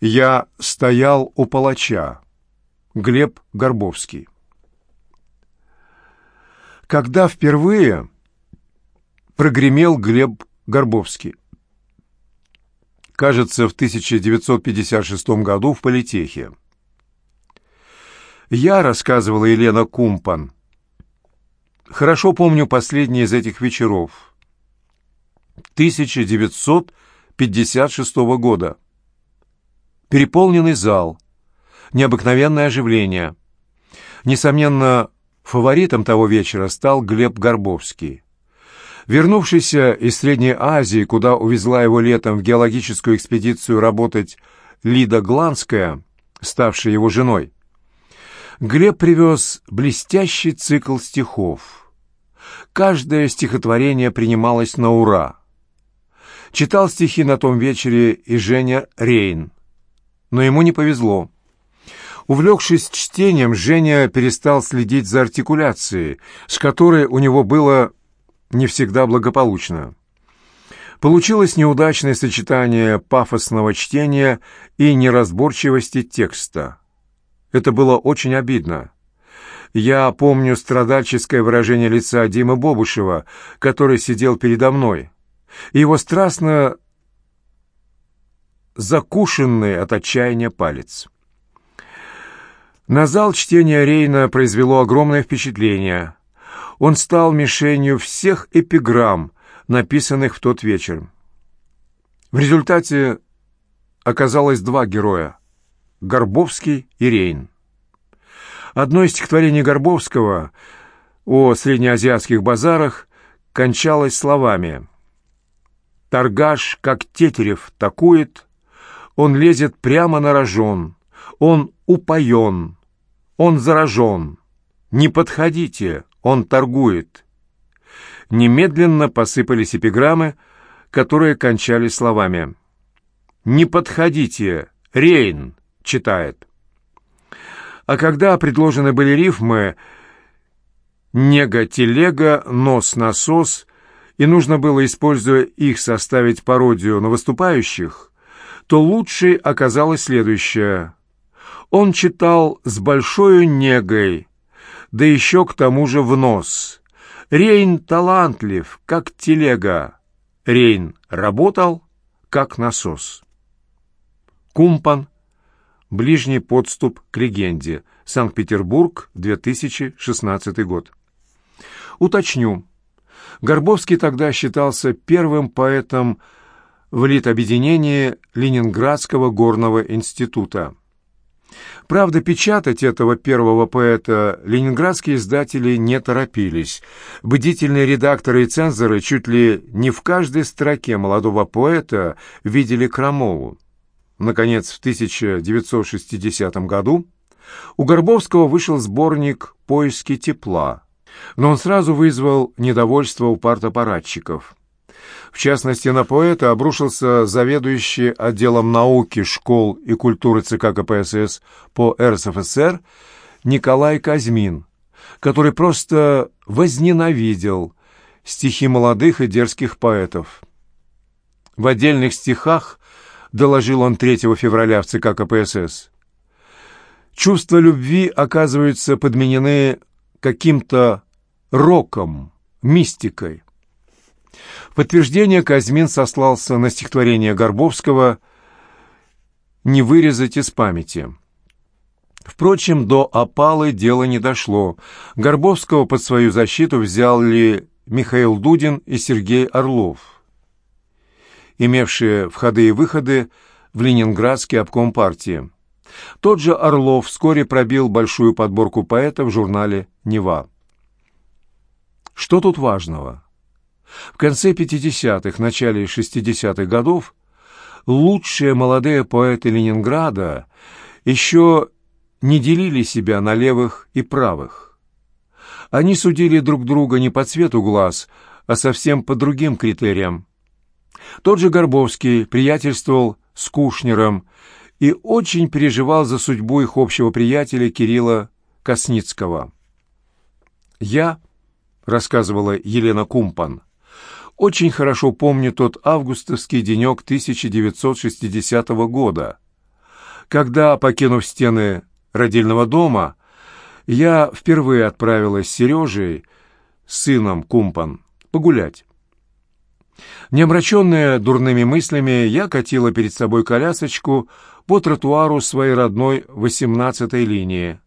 Я стоял у палача. Глеб Горбовский. Когда впервые прогремел Глеб Горбовский? Кажется, в 1956 году в политехе. Я, рассказывала Елена Кумпан, хорошо помню последний из этих вечеров. 1956 года. Переполненный зал. Необыкновенное оживление. Несомненно, фаворитом того вечера стал Глеб Горбовский. Вернувшийся из Средней Азии, куда увезла его летом в геологическую экспедицию работать Лида Гланская, ставшая его женой, Глеб привез блестящий цикл стихов. Каждое стихотворение принималось на ура. Читал стихи на том вечере и Женя Рейн но ему не повезло. Увлекшись чтением, Женя перестал следить за артикуляцией, с которой у него было не всегда благополучно. Получилось неудачное сочетание пафосного чтения и неразборчивости текста. Это было очень обидно. Я помню страдальческое выражение лица Димы Бобушева, который сидел передо мной. Его страстно закушенный от отчаяния палец. На зал чтения Рейна произвело огромное впечатление. Он стал мишенью всех эпиграмм, написанных в тот вечер. В результате оказалось два героя — Горбовский и Рейн. Одно из стихотворений Горбовского о среднеазиатских базарах кончалось словами «Торгаш, как Тетерев, такует, он лезет прямо на рожон. Он упоен. Он заражен. Не подходите, он торгует. Немедленно посыпались эпиграммы, которые кончались словами. «Не подходите, Рейн!» — читает. А когда предложены были рифмы «нега-телега», «нос-насос», и нужно было, используя их, составить пародию на выступающих, то лучшей оказалось следующее. Он читал с большой негой, да еще к тому же в нос. Рейн талантлив, как телега. Рейн работал, как насос. Кумпан. Ближний подступ к легенде. Санкт-Петербург, 2016 год. Уточню. Горбовский тогда считался первым поэтом в Литобъединении Ленинградского горного института. Правда, печатать этого первого поэта ленинградские издатели не торопились. Бдительные редакторы и цензоры чуть ли не в каждой строке молодого поэта видели Крамолу. Наконец, в 1960 году у Горбовского вышел сборник «Поиски тепла», но он сразу вызвал недовольство у партапаратчиков. В частности, на поэта обрушился заведующий отделом науки, школ и культуры ЦК КПСС по РСФСР Николай Казьмин, который просто возненавидел стихи молодых и дерзких поэтов. В отдельных стихах, доложил он 3 февраля в ЦК КПСС, чувства любви оказываются подменены каким-то роком, мистикой. В подтверждение Казьмин сослался на стихотворение Горбовского «Не вырезать из памяти». Впрочем, до опалы дело не дошло. Горбовского под свою защиту взяли Михаил Дудин и Сергей Орлов, имевшие входы и выходы в Ленинградский обком партии. Тот же Орлов вскоре пробил большую подборку поэтов в журнале «Нева». Что тут важного? В конце 50-х, начале 60-х годов лучшие молодые поэты Ленинграда еще не делили себя на левых и правых. Они судили друг друга не по цвету глаз, а совсем по другим критериям. Тот же Горбовский приятельствовал с Кушнером и очень переживал за судьбу их общего приятеля Кирилла Косницкого. «Я», — рассказывала Елена Кумпан, — очень хорошо помню тот августовский денек 1960 года. Когда, покинув стены родильного дома, я впервые отправилась с Сережей, сыном Кумпан, погулять. Не омраченная дурными мыслями, я катила перед собой колясочку по тротуару своей родной восемнадцатой линии.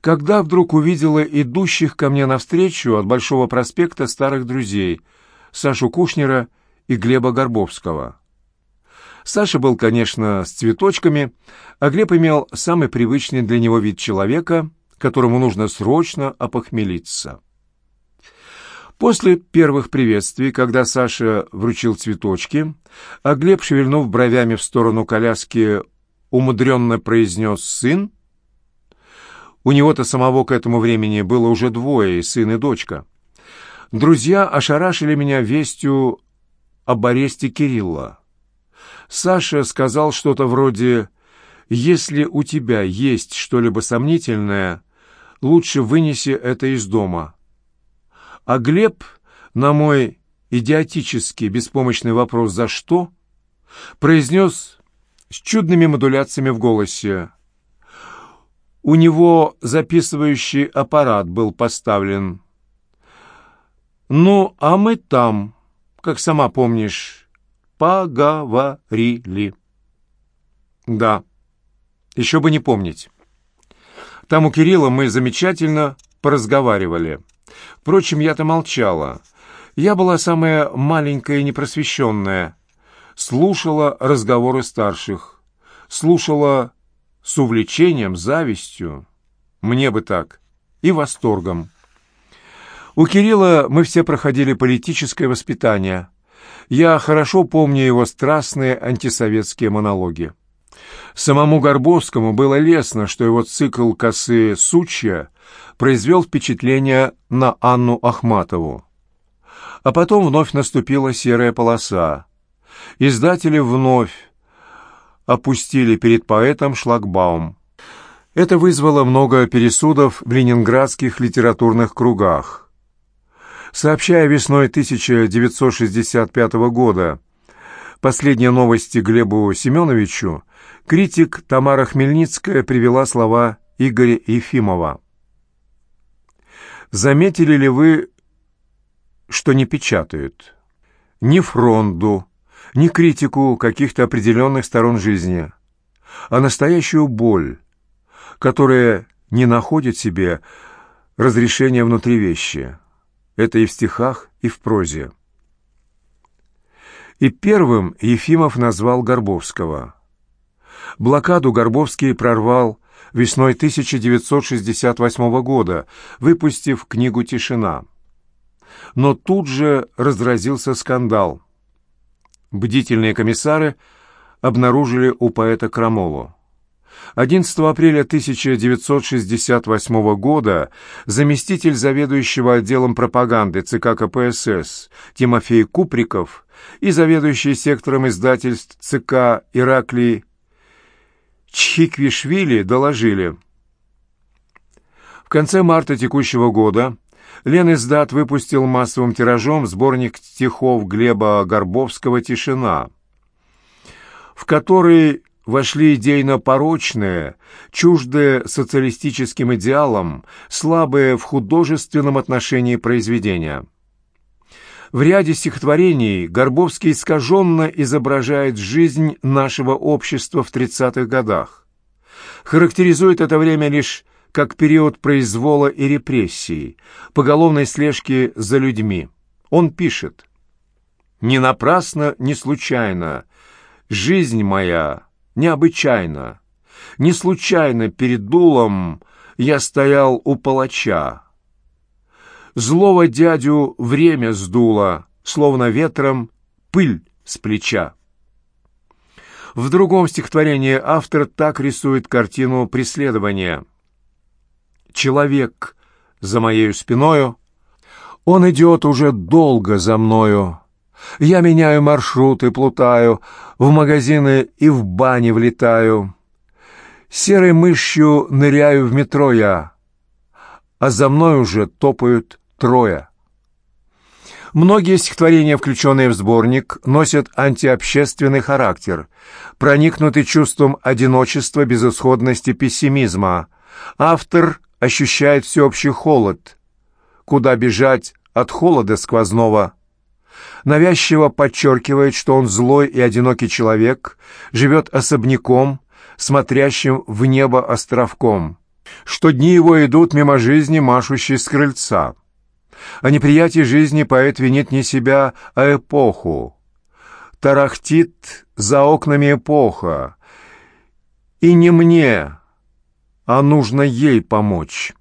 Когда вдруг увидела идущих ко мне навстречу от Большого проспекта старых друзей Сашу Кушнера и Глеба Горбовского. Саша был, конечно, с цветочками, а Глеб имел самый привычный для него вид человека, которому нужно срочно опохмелиться. После первых приветствий, когда Саша вручил цветочки, а Глеб, шевельнув бровями в сторону коляски, умудренно произнес «сын», у него-то самого к этому времени было уже двое, сын и дочка. Друзья ошарашили меня вестью об аресте Кирилла. Саша сказал что-то вроде «Если у тебя есть что-либо сомнительное, лучше вынеси это из дома». А Глеб на мой идиотический беспомощный вопрос «За что?» произнес с чудными модуляциями в голосе. У него записывающий аппарат был поставлен. «Ну, а мы там, как сама помнишь, поговорили». «Да, еще бы не помнить. Там у Кирилла мы замечательно поразговаривали». Впрочем, я-то молчала. Я была самая маленькая и непросвещенная. Слушала разговоры старших. Слушала с увлечением, завистью. Мне бы так. И восторгом. У Кирилла мы все проходили политическое воспитание. Я хорошо помню его страстные антисоветские монологи. Самому Горбовскому было лестно, что его цикл «Косы сучья» произвел впечатление на Анну Ахматову. А потом вновь наступила серая полоса. Издатели вновь опустили перед поэтом шлагбаум. Это вызвало много пересудов в ленинградских литературных кругах. Сообщая весной 1965 года последние новости Глебу Семеновичу, критик Тамара Хмельницкая привела слова Игоря Ефимова. Заметили ли вы, что не печатают? Ни фронту, ни критику каких-то определенных сторон жизни, а настоящую боль, которая не находит себе разрешения внутри вещи. Это и в стихах, и в прозе. И первым Ефимов назвал Горбовского. Блокаду Горбовский прорвал весной 1968 года, выпустив книгу «Тишина». Но тут же разразился скандал. Бдительные комиссары обнаружили у поэта Крамолу. 11 апреля 1968 года заместитель заведующего отделом пропаганды ЦК КПСС Тимофей Куприков и заведующий сектором издательств ЦК Ираклий Чхиквишвили доложили. В конце марта текущего года Лен Издат выпустил массовым тиражом сборник стихов Глеба Горбовского «Тишина», в который вошли идейно-порочные, чуждые социалистическим идеалам, слабые в художественном отношении произведения. В ряде стихотворений Горбовский искаженно изображает жизнь нашего общества в 30-х годах. Характеризует это время лишь как период произвола и репрессий, поголовной слежки за людьми. Он пишет «Не напрасно, не случайно, жизнь моя необычайна, не случайно перед дулом я стоял у палача, Злого дядю время сдуло, словно ветром пыль с плеча. В другом стихотворении автор так рисует картину преследования. «Человек за моею спиною, он идет уже долго за мною. Я меняю маршруты, плутаю, в магазины и в бани влетаю. Серой мышью ныряю в метро я, а за мной уже топают трое. Многие стихотворения, включенные в сборник, носят антиобщественный характер, проникнуты чувством одиночества, безысходности, пессимизма. Автор ощущает всеобщий холод. Куда бежать от холода сквозного? Навязчиво подчеркивает, что он злой и одинокий человек, живет особняком, смотрящим в небо островком, что дни его идут мимо жизни, машущей с крыльца. О неприятии жизни поэт винит не себя, а эпоху. Тарахтит за окнами эпоха. И не мне, а нужно ей помочь.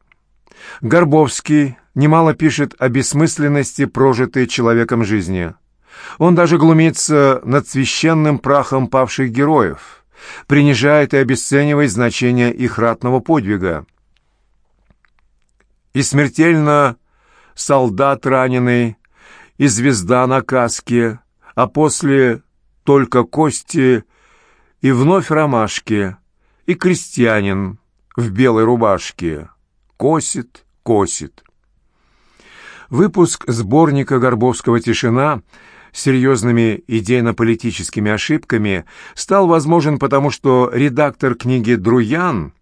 Горбовский немало пишет о бессмысленности прожитой человеком жизни. Он даже глумится над священным прахом павших героев, принижает и обесценивает значение их ратного подвига. И смертельно солдат раненый и звезда на каске, а после только кости и вновь ромашки, и крестьянин в белой рубашке. Косит, косит. Выпуск сборника Горбовского «Тишина» с серьезными идейно-политическими ошибками стал возможен потому, что редактор книги Друян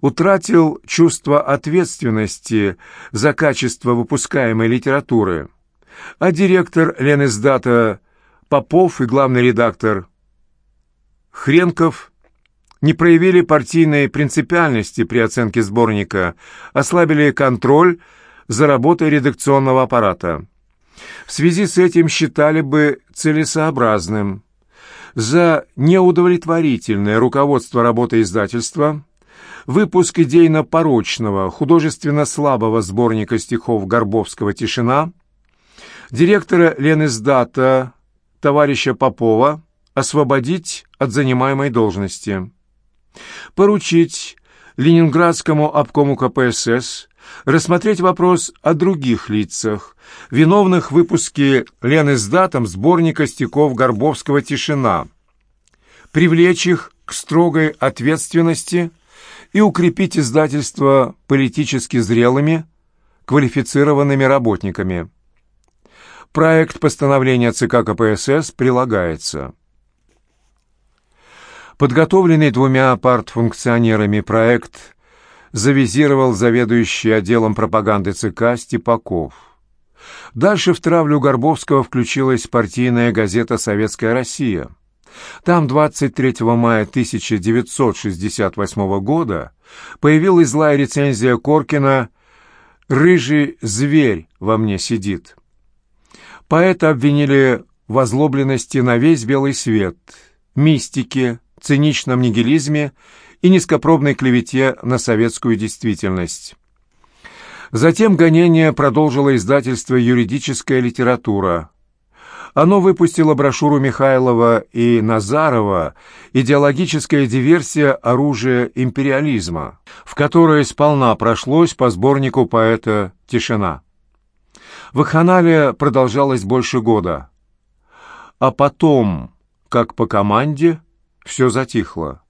утратил чувство ответственности за качество выпускаемой литературы, а директор Ленэсдата Попов и главный редактор Хренков не проявили партийной принципиальности при оценке сборника, ослабили контроль за работой редакционного аппарата. В связи с этим считали бы целесообразным за неудовлетворительное руководство работы издательства выпуск идейно-порочного, художественно-слабого сборника стихов Горбовского «Тишина», директора Ленэсдата товарища Попова освободить от занимаемой должности, поручить Ленинградскому обкому КПСС рассмотреть вопрос о других лицах, виновных в выпуске Ленэсдатом сборника стихов Горбовского «Тишина», привлечь их к строгой ответственности – и укрепить издательство политически зрелыми, квалифицированными работниками. Проект постановления ЦК КПСС прилагается. Подготовленный двумя партфункционерами проект завизировал заведующий отделом пропаганды ЦК Степаков. Дальше в травлю Горбовского включилась партийная газета «Советская Россия». Там 23 мая 1968 года появилась злая рецензия Коркина «Рыжий зверь во мне сидит». Поэта обвинили в озлобленности на весь белый свет, мистике, циничном нигилизме и низкопробной клевете на советскую действительность. Затем гонение продолжило издательство «Юридическая литература», оно выпустило брошюру Михайлова и Назарова «Идеологическая диверсия оружия империализма», в которой сполна прошлось по сборнику поэта «Тишина». Вакханалия продолжалась больше года. А потом, как по команде, все затихло.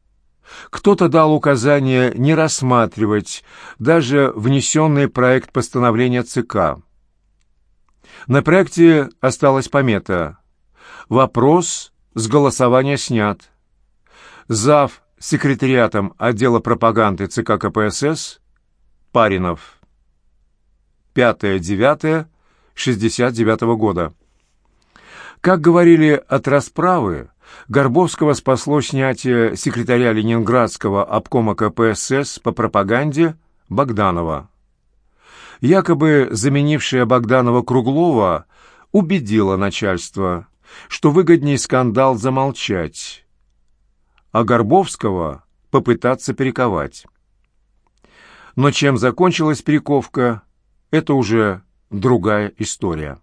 Кто-то дал указание не рассматривать даже внесенный проект постановления ЦК. На проекте осталась помета. Вопрос с голосования снят. Зав. секретариатом отдела пропаганды ЦК КПСС Паринов. 5-9-69 года. Как говорили от расправы, Горбовского спасло снятие секретаря Ленинградского обкома КПСС по пропаганде Богданова якобы заменившая Богданова Круглова, убедила начальство, что выгоднее скандал замолчать, а Горбовского попытаться перековать. Но чем закончилась перековка, это уже другая история.